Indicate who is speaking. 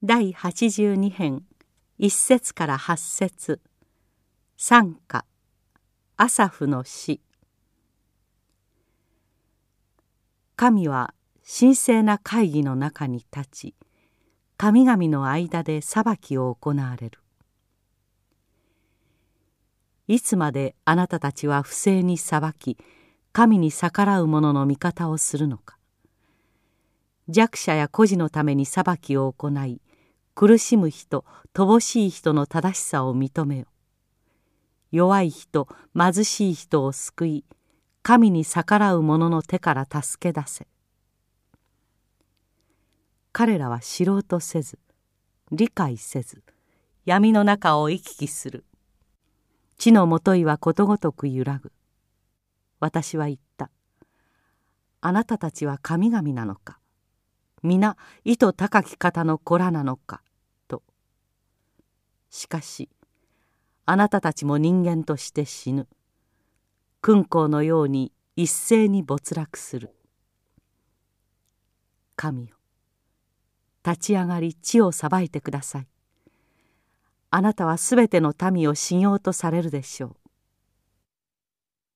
Speaker 1: 第82編一節から八節。賛歌。アサフの詩。神は神聖な会議の中に立ち神々の間で裁きを行われる。いつまであなたたちは不正に裁き神に逆らう者の味方をするのか。弱者や孤児のために裁きを行い苦しむ人乏しい人の正しさを認めよ。弱い人貧しい人を救い神に逆らう者の手から助け出せ。彼らは知ろうとせず理解せず闇の中を行き来する。地のもといはことごとく揺らぐ。私は言った。あなたたちは神々なのか。皆意図高き方の子らなのか。しかしあなたたちも人間として死ぬ。君皇のように一斉に没落する。神よ立ち上がり地を裁いてください。あなたはすべての民を信用とされるでしょう。